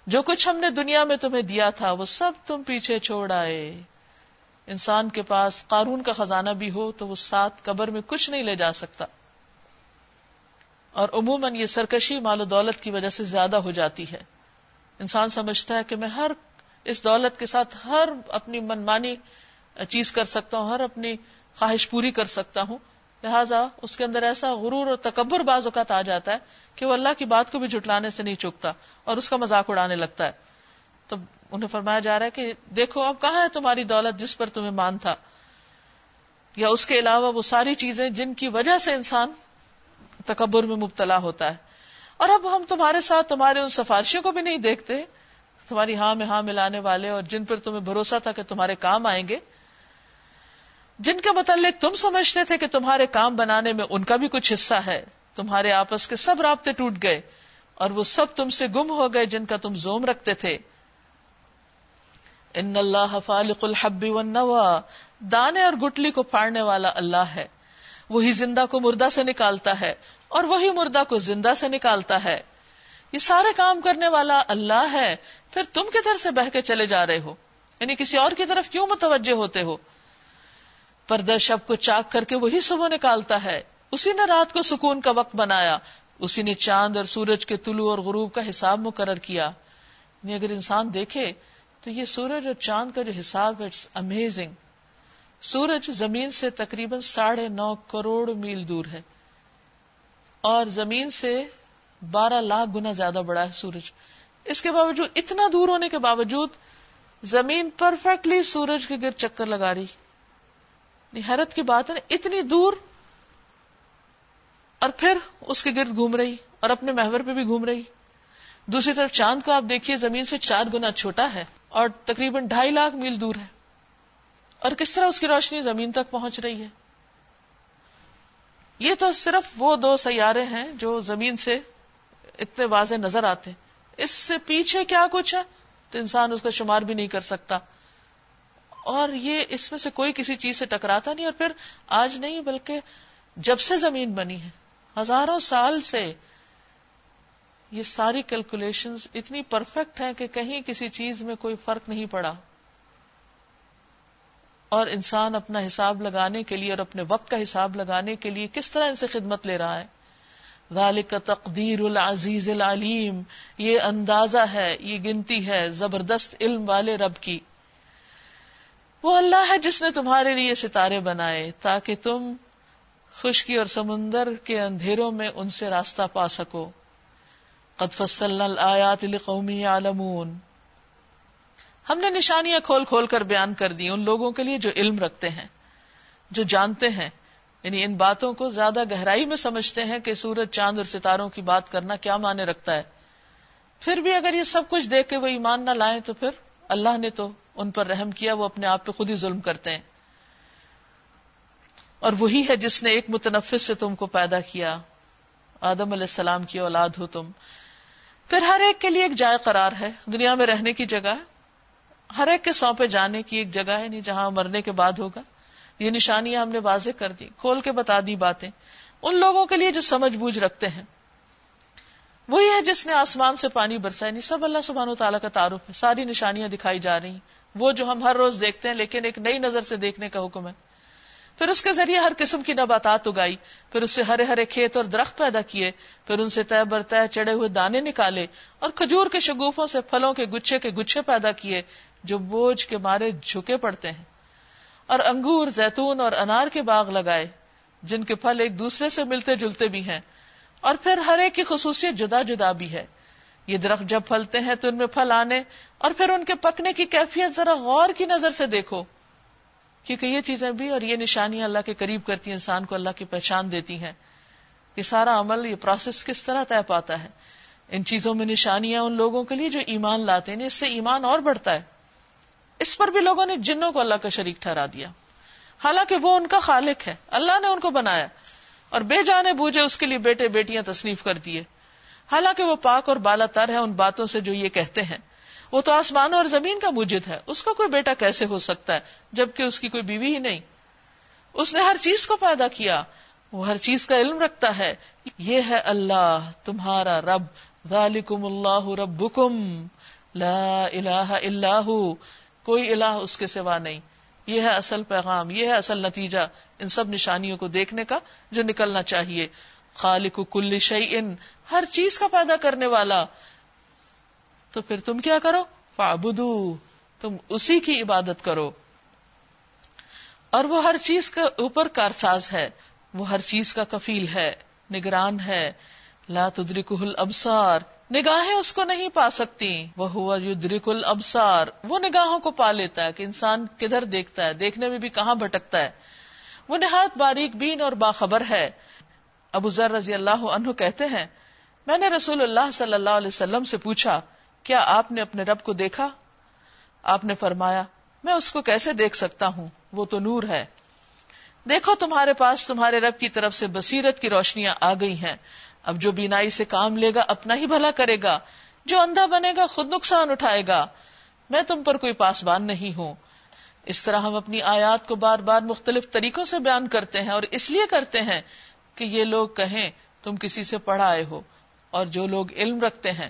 A: جو کچھ ہم نے دنیا میں تمہیں دیا تھا، وہ سب تم پیچھے چھوڑ آئے۔ انسان کے پاس قارون کا خزانہ بھی ہو تو وہ ساتھ قبر میں کچھ نہیں لے جا سکتا۔ اور عموماً یہ سرکشی مال و دولت کی وجہ سے زیادہ ہو جاتی ہے۔ انسان سمجھتا ہے کہ میں ہر اس دولت کے ساتھ ہر اپنی منمانی چیز کر سکتا ہوں، ہر اپنی خواہش پوری کر سکتا ہوں۔ لہٰذا اس کے اندر ایسا غرور اور تکبر بعض اوقات آ جاتا ہے کہ وہ اللہ کی بات کو بھی جھٹلانے سے نہیں چکتا اور اس کا مذاق اڑانے لگتا ہے۔ تو انہیں فرمایا جا رہا ہے کہ دیکھو اب کہاں ہے تمہاری دولت جس پر تمہیں مان تھا؟ یا اس کے علاوہ وہ ساری چیزیں جن کی وجہ سے انسان تکبر میں مبتلا ہوتا ہے۔ اور اب ہم تمہارے ساتھ تمہارے ان سفارشوں کو بھی نہیں دیکھتے، تمہاری ہاں میں ہاں ملانے والے اور جن پر تمہیں بھروسہ تھا کہ تمہارے کام آئیں گے۔ جن کے متعلق تم سمجھتے تھے کہ تمہارے کام بنانے میں ان کا بھی کچھ حصہ ہے، تمہارے آپس کے سب رابطے ٹوٹ گئے اور وہ سب تم سے گم ہو گئے جن کا تم زوم رکھتے تھے۔ ان اللہ فالق الحب والنوا، دانے اور گٹلی کو پھاڑنے والا اللہ ہے۔ وہی زندہ کو مردہ سے نکالتا ہے اور وہی مردہ کو زندہ سے نکالتا ہے۔ یہ سارے کام کرنے والا اللہ ہے، پھر تم کدھر سے بہ کے چلے جا رہے ہو؟ یعنی کسی اور کی طرف کیوں متوجہ ہوتے ہو؟ پردہ شب کو چاک کر کے وہی صبح نکالتا ہے۔ اسی نے رات کو سکون کا وقت بنایا۔ اسی نے چاند اور سورج کے طلوع اور غروب کا حساب مقرر کیا۔ یعنی اگر انسان دیکھے تو یہ سورج اور چاند کا جو حساب ہے امیزنگ سورج زمین سے تقریباً ساڑھے نو کروڑ میل دور ہے۔ اور زمین سے بارہ لاکھ گنا زیادہ بڑا ہے سورج۔ اس کے باوجود اتنا دور ہونے کے باوجود زمین پرفیکٹلی سورج کے گرد چکر لگا رہی۔ حیرت کی بات ہے نا اتنی دور اور پھر اس کے گرد گھوم رہی اور اپنے محور پہ بھی گھوم رہی۔ دوسری طرف چاند کو آپ دیکھیے، زمین سے چار گنا چھوٹا ہے اور تقریباً ڈھائی لاکھ میل دور ہے۔ اور کس طرح اس کی روشنی زمین تک پہنچ رہی ہے؟ یہ تو صرف وہ دو سیارے ہیں جو زمین سے اتنے واضح نظر آتے۔ اس سے پیچھے کیا کچھ ہے؟ تو انسان اس کا شمار بھی نہیں کر سکتا۔ اور یہ اس میں سے کوئی کسی چیز سے ٹکراتا نہیں اور پھر آج نہیں بلکہ جب سے زمین بنی ہے، ہزاروں سال سے یہ ساری کیلکولیشن اتنی پرفیکٹ ہے کہ کہیں کسی چیز میں کوئی فرق نہیں پڑا۔ اور انسان اپنا حساب لگانے کے لیے اور اپنے وقت کا حساب لگانے کے لیے کس طرح ان سے خدمت لے رہا ہے؟ ذالک تقدیر العزیز العلیم، یہ اندازہ ہے، یہ گنتی ہے، زبردست علم والے رب کی۔ وہ اللہ ہے جس نے تمہارے لیے ستارے بنائے تاکہ تم خشکی اور سمندر کے اندھیروں میں ان سے راستہ پا سکو۔ قد فصلنا الآیات لقومی عالمون ہم نے نشانیاں کھول کھول کر بیان کر دی ان لوگوں کے لیے جو علم رکھتے ہیں، جو جانتے ہیں۔ یعنی ان باتوں کو زیادہ گہرائی میں سمجھتے ہیں کہ سورج، چاند اور ستاروں کی بات کرنا کیا معنی رکھتا ہے۔ پھر بھی اگر یہ سب کچھ دیکھ کے وہ ایمان نہ لائیں تو پھر اللہ نے تو ان پر رحم کیا، وہ اپنے آپ پہ خود ہی ظلم کرتے ہیں۔ اور وہی ہے جس نے ایک متنفس سے تم کو پیدا کیا۔ آدم علیہ السلام کی اولاد ہو تم۔ پھر ہر ایک کے لیے ایک جائے قرار ہے۔ دنیا میں رہنے کی جگہ ہر ایک کے سونپے جانے کی ایک جگہ ہے نہیں جہاں مرنے کے بعد ہوگا۔ یہ نشانیاں ہم نے واضح کر دی، کھول کے بتا دی باتیں۔ ان لوگوں کے لیے جو سمجھ بوجھ رکھتے ہیں۔ وہی ہے جس نے آسمان سے پانی برسا نہیں سب اللہ سبحانہ و تعالیٰ کا تعارف ہے۔ ساری نشانیاں دکھائی جا رہی وہ جو ہم ہر روز دیکھتے ہیں، لیکن ایک نئی نظر سے دیکھنے کا حکم ہے۔ پھر اس کے ذریعے ہر قسم کی نباتات اگائی، پھر اس سے ہرے ہرے کھیت اور درخت پیدا کیے، پھر ان سے طے بر طے چڑے ہوئے دانے نکالے اور کھجور کے شگوفوں سے پھلوں کے گچھے کے گچھے پیدا کیے جو بوجھ کے مارے جھکے پڑتے ہیں۔ اور انگور، زیتون اور انار کے باغ لگائے، جن کے پھل ایک دوسرے سے ملتے جلتے بھی ہیں۔ اور پھر ہر ایک کی خصوصیت جدا جدا بھی ہے۔ یہ درخت جب پھلتے ہیں تو ان میں پھل آنے اور پھر ان کے پکنے کی کیفیت ذرا غور کی نظر سے دیکھو۔ کیونکہ یہ چیزیں بھی اور یہ نشانیاں اللہ کے قریب کرتی ہیں، انسان کو اللہ کی پہچان دیتی ہیں۔ یہ سارا عمل، یہ پروسیس کس طرح طے پاتا ہے؟ ان چیزوں میں نشانیاں ان لوگوں کے لیے جو ایمان لاتے ہیں، اس سے ایمان اور بڑھتا ہے۔ اس پر بھی لوگوں نے جنوں کو اللہ کا شریک ٹھہرا دیا۔ حالانکہ وہ ان کا خالق ہے، اللہ نے ان کو بنایا اور بے جانے بوجھے اس کے لیے بیٹے بیٹیاں تصنیف کر دیے۔ حالانکہ وہ پاک اور بالا تر ہے ان باتوں سے جو یہ کہتے ہیں۔ وہ تو آسمان اور زمین کا موجد ہے۔ اس کا کوئی بیٹا کیسے ہو سکتا ہے جبکہ اس کی کوئی بیوی ہی نہیں؟ اس نے ہر چیز کو پیدا کیا۔ وہ ہر چیز کا علم رکھتا ہے۔ یہ ہے اللہ، تمہارا رب۔ ذالکم اللہ ربکم۔ لا الہ الا ہو۔ کوئی الہ اس کے سوا نہیں۔ یہ ہے اصل پیغام، یہ ہے اصل نتیجہ ان سب نشانیوں کو دیکھنے کا جو نکلنا چاہیے۔ خالق کل شعی ہر چیز کا پیدا کرنے والا۔ تو پھر تم کیا کرو؟ فابدو تم اسی کی عبادت کرو۔ اور وہ ہر چیز کا اوپر کارساز ہے، وہ ہر چیز کا کفیل ہے، نگران ہے۔ لا تدرکہ الابصار، نگاہیں اس کو نہیں پا سکتی۔ وہ ہوا یدرک الابصار، وہ نگاہوں کو پا لیتا ہے کہ انسان کدھر دیکھتا ہے، دیکھنے میں بھی کہاں بھٹکتا ہے۔ وہ نہایت باریک بین اور باخبر ہے۔ ابو ذر رضی اللہ عنہ کہتے ہیں، میں نے رسول اللہ صلی اللہ علیہ وسلم سے پوچھا، کیا آپ نے اپنے رب کو دیکھا؟ آپ نے فرمایا، میں اس کو کیسے دیکھ سکتا ہوں؟ وہ تو نور ہے۔ دیکھو تمہارے پاس تمہارے رب کی طرف سے بصیرت کی روشنیاں آ گئی ہیں۔ اب جو بینائی سے کام لے گا، اپنا ہی بھلا کرے گا۔ جو اندھا بنے گا، خود نقصان اٹھائے گا۔ میں تم پر کوئی پاسبان نہیں ہوں۔ اس طرح ہم اپنی آیات کو بار بار مختلف طریقوں سے بیان کرتے ہیں اور اس لیے کرتے ہیں کہ یہ لوگ کہیں تم کسی سے پڑھ آئے ہو اور جو لوگ علم رکھتے ہیں،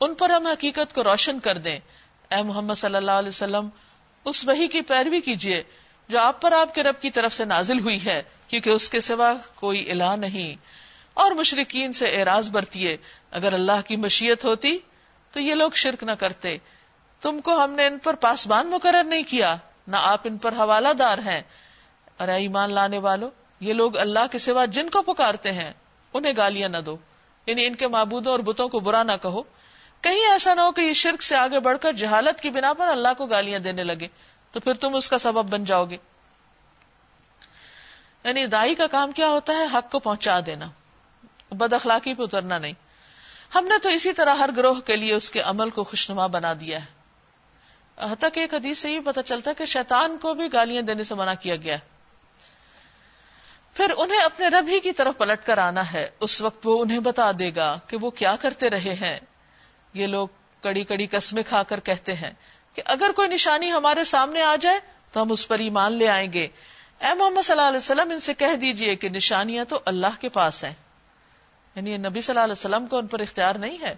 A: ان پر ہم حقیقت کو روشن کر دیں۔ اے محمد صلی اللہ علیہ وسلم، اس وہی کی پیروی کیجیے جو آپ پر آپ کے رب کی طرف سے نازل ہوئی ہے، کیونکہ اس کے سوا کوئی الہ نہیں۔ اور مشرقین سے اعراض برتیے، اگر اللہ کی مشیت ہوتی تو یہ لوگ شرک نہ کرتے۔ تم کو ہم نے ان پر پاسبان مقرر نہیں کیا، نہ آپ ان پر حوالہ دار ہیں۔ ارے ایمان لانے والو یہ لوگ اللہ کے سوا جن کو پکارتے ہیں، انہیں گالیاں نہ دو۔ یعنی ان کے معبودوں اور بتوں کو برا نہ کہو۔ کہیں ایسا نہ ہو کہ یہ شرک سے آگے بڑھ کر جہالت کی بنا پر اللہ کو گالیاں دینے لگے، تو پھر تم اس کا سبب بن جاؤ گے۔ یعنی دائی کا کام کیا ہوتا ہے؟ حق کو پہنچا دینا۔ بد اخلاقی پہ اترنا نہیں۔ ہم نے تو اسی طرح ہر گروہ کے لیے اس کے عمل کو خوشنما بنا دیا ہے۔ حتیٰ کہ ایک حدیث سے یہ پتا چلتا ہے کہ شیطان کو بھی گالیاں دینے سے منع کیا گیا ہے۔ پھر انہیں اپنے رب ہی کی طرف پلٹ کر آنا ہے۔ اس وقت وہ انہیں بتا دے گا کہ وہ کیا کرتے رہے ہیں۔ یہ لوگ کڑی کڑی قسمیں کھا کر کہتے ہیں کہ اگر کوئی نشانی ہمارے سامنے آ جائے تو ہم اس پر ایمان لے آئیں گے۔ اے محمد صلی اللہ علیہ وسلم، ان سے کہہ دیجیے کہ نشانیاں تو اللہ کے پاس ہیں۔ یعنی نبی صلی اللہ علیہ وسلم کو ان پر اختیار نہیں ہے۔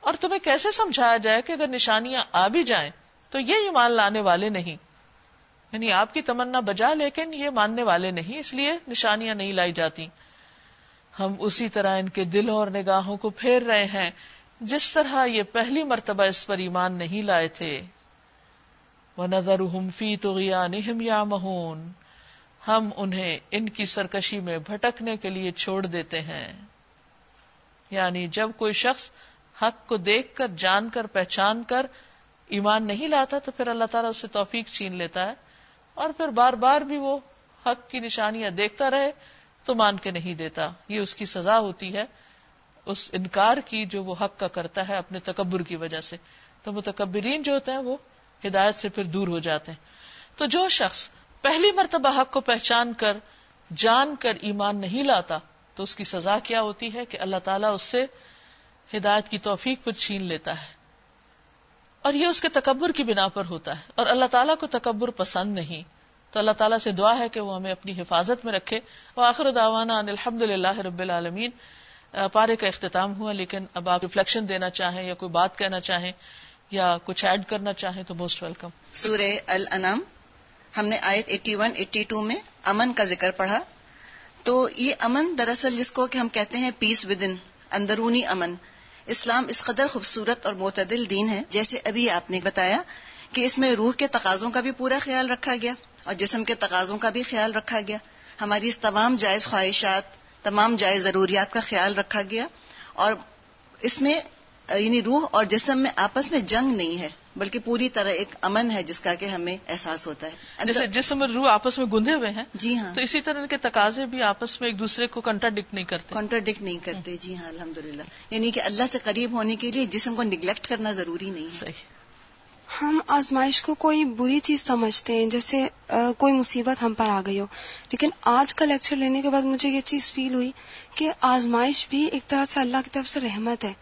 A: اور تمہیں کیسے سمجھایا جائے کہ اگر نشانیاں آ بھی جائیں تو یہ ایمان لانے والے نہیں؟ یعنی آپ کی تمنا بجا، لیکن یہ ماننے والے نہیں، اس لیے نشانیاں نہیں لائی جاتی۔ ہم اسی طرح ان کے دلوں اور نگاہوں کو پھیر رہے ہیں۔ جس طرح یہ پہلی مرتبہ اس پر ایمان نہیں لائے تھے۔ وہ نظر فی تو یا مہون ہم انہیں ان کی سرکشی میں بھٹکنے کے لیے چھوڑ دیتے ہیں۔ یعنی جب کوئی شخص حق کو دیکھ کر، جان کر، پہچان کر ایمان نہیں لاتا، تو پھر اللہ تعالیٰ اسے توفیق چھین لیتا ہے۔ اور پھر بار بار بھی وہ حق کی نشانیاں دیکھتا رہے تو مان کے نہیں دیتا۔ یہ اس کی سزا ہوتی ہے، اس انکار کی جو وہ حق کا کرتا ہے اپنے تکبر کی وجہ سے۔ تو متکبرین جو ہوتے ہیں وہ ہدایت سے پھر دور ہو جاتے ہیں۔ تو جو شخص پہلی مرتبہ حق کو پہچان کر، جان کر ایمان نہیں لاتا، تو اس کی سزا کیا ہوتی ہے کہ اللہ تعالیٰ اس سے ہدایت کی توفیق پر چھین لیتا ہے۔ اور یہ اس کے تکبر کی بنا پر ہوتا ہے اور اللہ تعالیٰ کو تکبر پسند نہیں۔ تو اللہ تعالیٰ سے دعا ہے کہ وہ ہمیں اپنی حفاظت میں رکھے۔ وہ آخر داوانا الحمد للہ رب العالمین۔ پارے کا اختتام ہوا، لیکن اب آپ ریفلیکشن دینا چاہیں یا کوئی بات کہنا چاہیں یا کچھ ایڈ کرنا چاہیں تو موسٹ ویلکم
B: سورہ الانام ہم نے آیت 81 82 میں امن کا ذکر پڑھا۔ تو یہ امن دراصل جس کو کہ ہم کہتے ہیں پیس ود ان اندرونی امن۔ اسلام اس قدر خوبصورت اور معتدل دین ہے جیسے ابھی آپ نے بتایا کہ اس میں روح کے تقاضوں کا بھی پورا خیال رکھا گیا اور جسم کے تقاضوں کا بھی خیال رکھا گیا۔ ہماری اس تمام جائز خواہشات، تمام جائز ضروریات کا خیال رکھا گیا اور اس میں یعنی روح اور جسم میں آپس میں جنگ نہیں ہے۔ بلکہ پوری طرح ایک امن ہے جس کا کہ ہمیں احساس ہوتا ہے.
A: جیسے جسم اور روح آپس میں گندے ہوئے ہیں
B: جی ہاں.
A: تو اسی طرح کے تقاضے بھی آپس میں ایک دوسرے کو کنٹراڈکٹ نہیں کرتے.
B: کنٹراڈکٹ نہیں کرتے. جی ہاں الحمد یعنی کہ اللہ سے قریب ہونے کے لیے جسم کو نگلیکٹ کرنا ضروری نہیں ہے.
A: صحیح.
C: ہم آزمائش کو کوئی بری چیز سمجھتے ہیں، جیسے کوئی مصیبت ہم پر آ گئی ہو۔ لیکن آج کا لیکچر لینے کے بعد مجھے یہ چیز فیل ہوئی کہ آزمائش بھی ایک طرح سے اللہ کی طرف سے رحمت ہے،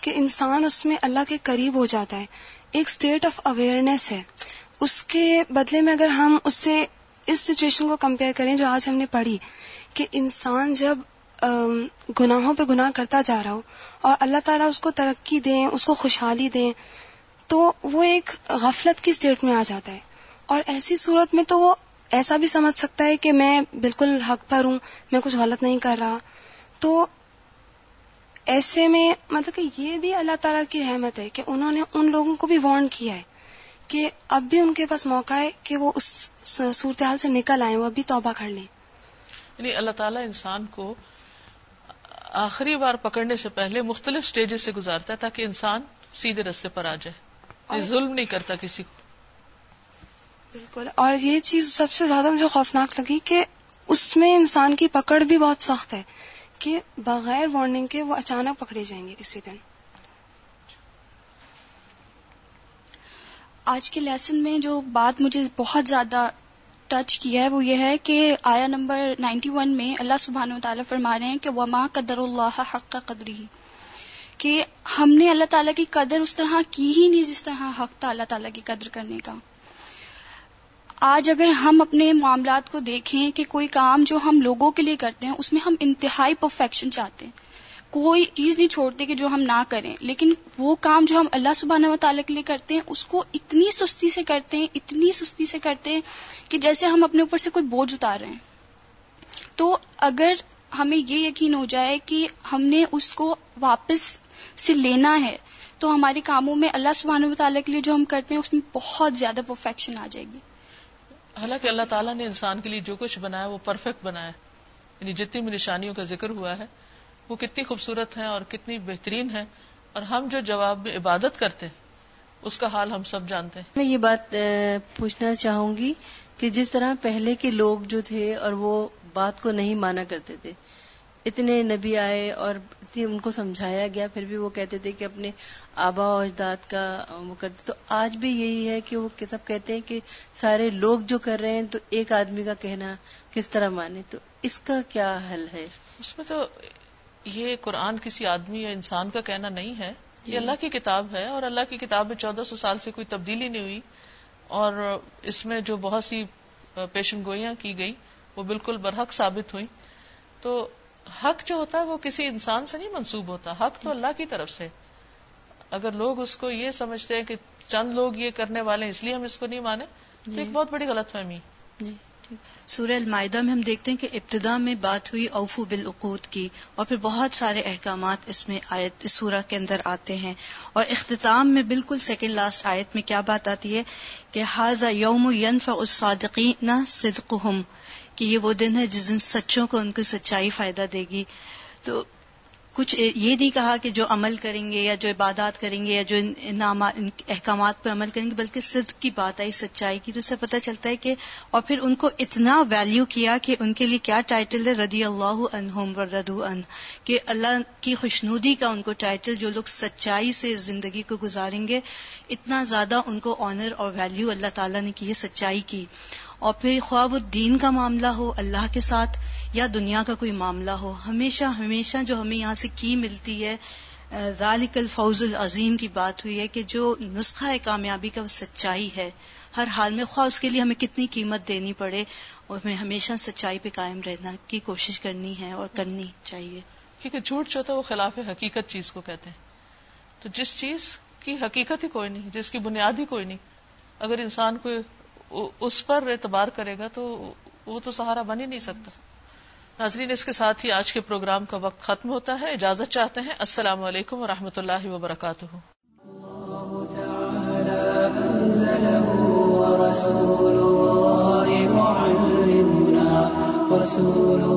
C: کہ انسان اس میں اللہ کے قریب ہو جاتا ہے۔ ایک اسٹیٹ آف اویئرنیس ہے۔ اس کے بدلے میں اگر ہم اس سے، اس سچویشن کو کمپیئر کریں جو آج ہم نے پڑھی، کہ انسان جب گناہوں پہ گناہ کرتا جا رہا ہو اور اللہ تعالیٰ اس کو ترقی دیں، اس کو خوشحالی دیں تو وہ ایک غفلت کی اسٹیٹ میں آ جاتا ہے۔ اور ایسی صورت میں تو وہ ایسا بھی سمجھ سکتا ہے کہ میں بالکل حق پر ہوں، میں کچھ غلط نہیں کر رہا۔ تو ایسے میں مطلب کہ یہ بھی اللہ تعالیٰ کی رحمت ہے کہ انہوں نے ان لوگوں کو بھی وارن کیا ہے کہ اب بھی ان کے پاس موقع ہے کہ وہ اس صورتحال سے نکل آئیں، وہ ابھی توبہ کر لیں۔
A: یعنی اللہ تعالیٰ انسان کو آخری بار پکڑنے سے پہلے مختلف سٹیجز سے گزارتا ہے تاکہ انسان سیدھے رستے پر آ جائے۔ ظلم نہیں کرتا کسی کو۔
C: بالکل۔ اور یہ چیز سب سے زیادہ مجھے خوفناک لگی کہ اس میں انسان کی پکڑ بھی بہت سخت ہے کہ بغیر وارننگ کے وہ اچانک پکڑے جائیں گے کسی دن۔
D: آج کے لیسن میں جو بات مجھے بہت زیادہ ٹچ کیا ہے وہ یہ ہے کہ آیا نمبر نائنٹی ون میں اللہ سبحانہ و تعالیٰ فرما رہے ہیں کہ وما قدر اللہ حق کا قدری کہ ہم نے اللہ تعالیٰ کی قدر اس طرح کی ہی نہیں جس طرح حق تھا اللہ تعالیٰ کی قدر کرنے کا۔ آج اگر ہم اپنے معاملات کو دیکھیں کہ کوئی کام جو ہم لوگوں کے لیے کرتے ہیں، اس میں ہم انتہائی پرفیکشن چاہتے ہیں۔ کوئی چیز نہیں چھوڑتے کہ جو ہم نہ کریں، لیکن وہ کام جو ہم اللہ سبحانہ و تعالیٰ کے لیے کرتے ہیں، اس کو اتنی سستی سے کرتے ہیں، اتنی سستی سے کرتے ہیں کہ جیسے ہم اپنے اوپر سے کوئی بوجھ اتار رہے ہیں۔ تو اگر ہمیں یہ یقین ہو جائے کہ ہم نے اس کو واپس سے لینا ہے تو ہمارے کاموں میں اللہ سبحانہ و تعالیٰ کے لیے جو ہم کرتے ہیں اس میں بہت زیادہ پرفیکشن آ جائے گی۔
A: حالانکہ اللہ تعالیٰ نے انسان کے لیے جو کچھ بنایا وہ پرفیکٹ بنایا یعنی جتنی بھی نشانیوں کا ذکر ہوا ہے وہ کتنی خوبصورت ہیں اور کتنی بہترین ہیں۔ اور ہم جو جواب میں عبادت کرتے ہیں اس کا حال ہم سب جانتے ہیں۔
E: میں یہ بات پوچھنا چاہوں گی کہ جس طرح پہلے کے لوگ جو تھے اور وہ بات کو نہیں مانا کرتے تھے اتنے نبی آئے اور ان کو سمجھایا گیا پھر بھی وہ کہتے تھے کہ اپنے آبا و اجداد کا وہ کرتے۔ تو آج بھی یہی ہے کہ وہ سب کہتے ہیں کہ سارے لوگ جو کر رہے ہیں تو ایک آدمی کا کہنا کس طرح مانے۔ تو اس کا کیا حل ہے؟
A: اس میں تو یہ قرآن کسی آدمی یا انسان کا کہنا نہیں ہے۔ یہ جی۔ اللہ کی کتاب ہے اور اللہ کی کتاب میں چودہ سو سال سے کوئی تبدیلی نہیں ہوئی۔ اور اس میں جو بہت سی پیشن گوئیاں کی گئی وہ بالکل برحق ثابت ہوئی تو حق جو ہوتا ہے وہ کسی انسان سے نہیں منسوب ہوتا حق تو اللہ کی طرف سے۔ اگر لوگ اس کو یہ سمجھتے ہیں کہ چند لوگ یہ کرنے والے ہیں اس لیے ہم اس کو نہیں مانے تو ایک جی۔ بہت بڑی غلط فہمی۔ جی۔
F: سورہ المائدہ میں ہم دیکھتے ہیں کہ ابتدا میں بات ہوئی اوفو بالعقود کی اور پھر بہت سارے احکامات اس میں آیت اس سورہ کے اندر آتے ہیں۔ اور اختتام میں بالکل سیکنڈ لاسٹ آیت میں کیا بات آتی ہے کہ حاضہ یوم ینف الصادقین صدقہم۔ کہ یہ وہ دن ہے جس دن سچوں کو ان کو سچائی فائدہ دے گی۔ تو کچھ یہ نہیں کہا کہ جو عمل کریں گے یا جو عبادات کریں گے یا جو احکامات پہ عمل کریں گے، بلکہ صدق کی بات آئی، سچائی کی، تو اس سے پتہ چلتا ہے کہ اور پھر ان کو اتنا ویلیو کیا کہ ان کے لیے کیا ٹائٹل ہے؟ ردی اللہ عنہم ردو ان کہ اللہ کی خوشنودی کا ان کو ٹائٹل جو لوگ سچائی سے زندگی کو گزاریں گے، اتنا زیادہ ان کو آنر اور ویلیو اللہ تعالیٰ نے کی ہے، سچائی کی۔ اور پھر خواب الدین کا معاملہ ہو، اللہ کے ساتھ یا دنیا کا کوئی معاملہ ہو، ہمیشہ ہمیشہ جو ہمیں یہاں سے کی ملتی ہے ذالک الفوز العظیم کی بات ہوئی ہے کہ جو نسخہ ہے کامیابی کا وہ سچائی ہے۔ ہر حال میں خواہ اس کے لیے ہمیں کتنی قیمت دینی پڑے اور ہمیں ہمیشہ سچائی پہ قائم رہنا کی کوشش کرنی ہے اور کرنی چاہیے۔
A: کیونکہ جھوٹ جو ہوتا ہے وہ خلاف حقیقت چیز کو کہتے ہیں۔ تو جس چیز کی حقیقت ہی کوئی نہیں، جس کی بنیاد ہی کوئی نہیں۔ اگر انسان کو اس پر اعتبار کرے گا تو وہ تو سہارا بن ہی نہیں سکتا۔ ناظرین، اس کے ساتھ ہی آج کے پروگرام کا وقت ختم ہوتا ہے۔ اجازت چاہتے ہیں۔ السلام علیکم و رحمۃ اللہ وبرکاتہ۔ رسول